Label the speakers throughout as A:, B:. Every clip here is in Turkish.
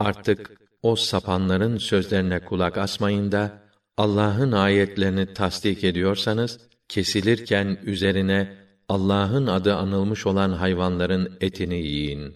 A: Artık o sapanların sözlerine kulak asmayın da Allah'ın ayetlerini tasdik ediyorsanız kesilirken üzerine Allah'ın adı anılmış olan hayvanların etini yiyin.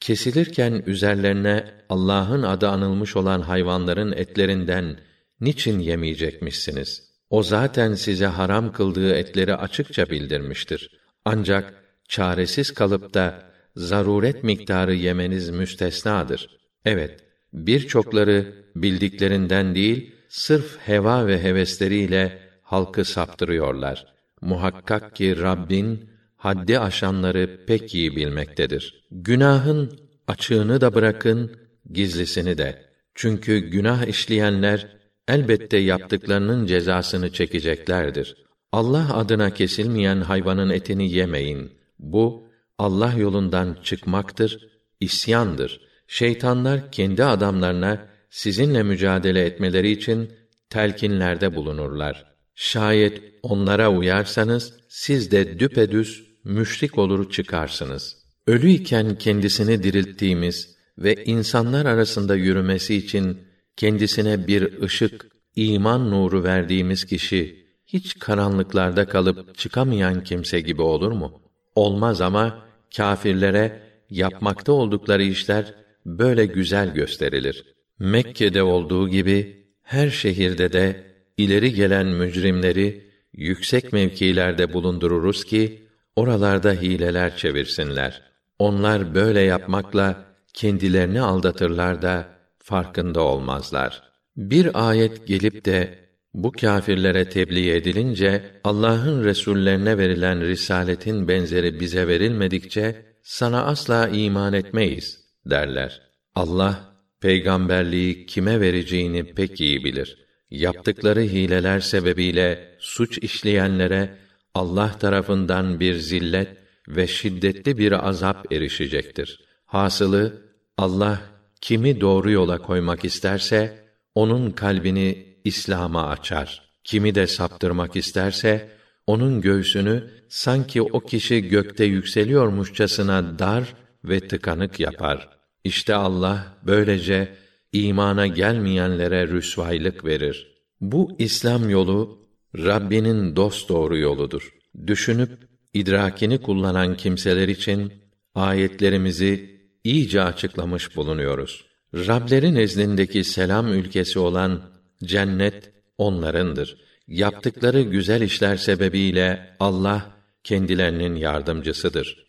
A: Kesilirken üzerlerine Allah'ın adı anılmış olan hayvanların etlerinden niçin yemeyecekmişsiniz? O zaten size haram kıldığı etleri açıkça bildirmiştir. Ancak çaresiz kalıp da zaruret miktarı yemeniz müstesnadır. Evet, birçokları bildiklerinden değil, sırf heva ve hevesleriyle halkı saptırıyorlar. Muhakkak ki Rabbin haddi aşanları pek iyi bilmektedir. Günahın açığını da bırakın, gizlisini de. Çünkü günah işleyenler elbette yaptıklarının cezasını çekeceklerdir. Allah adına kesilmeyen hayvanın etini yemeyin. Bu Allah yolundan çıkmaktır, isyandır. Şeytanlar kendi adamlarına sizinle mücadele etmeleri için telkinlerde bulunurlar. Şayet onlara uyarsanız siz de düpedüz müşrik olur çıkarsınız. Ölü iken kendisini dirilttiğimiz ve insanlar arasında yürümesi için kendisine bir ışık, iman nuru verdiğimiz kişi hiç karanlıklarda kalıp çıkamayan kimse gibi olur mu? Olmaz ama kâfirlere yapmakta oldukları işler böyle güzel gösterilir. Mekke'de olduğu gibi her şehirde de ileri gelen mücrimleri yüksek mevkilerde bulundururuz ki oralarda hileler çevirsinler. Onlar böyle yapmakla kendilerini aldatırlar da farkında olmazlar. Bir ayet gelip de bu kâfirlere tebliğ edilince Allah'ın resullerine verilen risaletin benzeri bize verilmedikçe sana asla iman etmeyiz derler. Allah peygamberliği kime vereceğini pek iyi bilir. Yaptıkları hileler sebebiyle suç işleyenlere Allah tarafından bir zillet ve şiddetli bir azap erişecektir. Hasılı Allah kimi doğru yola koymak isterse onun kalbini İslam'a açar. Kimi de saptırmak isterse onun göğsünü sanki o kişi gökte yükseliyormuşçasına dar ve tıkanık yapar. İşte Allah böylece imana gelmeyenlere rüsvaylık verir. Bu İslam yolu Rabbinin dost doğru yoludur. Düşünüp idrakini kullanan kimseler için ayetlerimizi iyice açıklamış bulunuyoruz. Rableri nezdindeki selam ülkesi olan cennet onlarındır. Yaptıkları güzel işler sebebiyle Allah kendilerinin yardımcısıdır.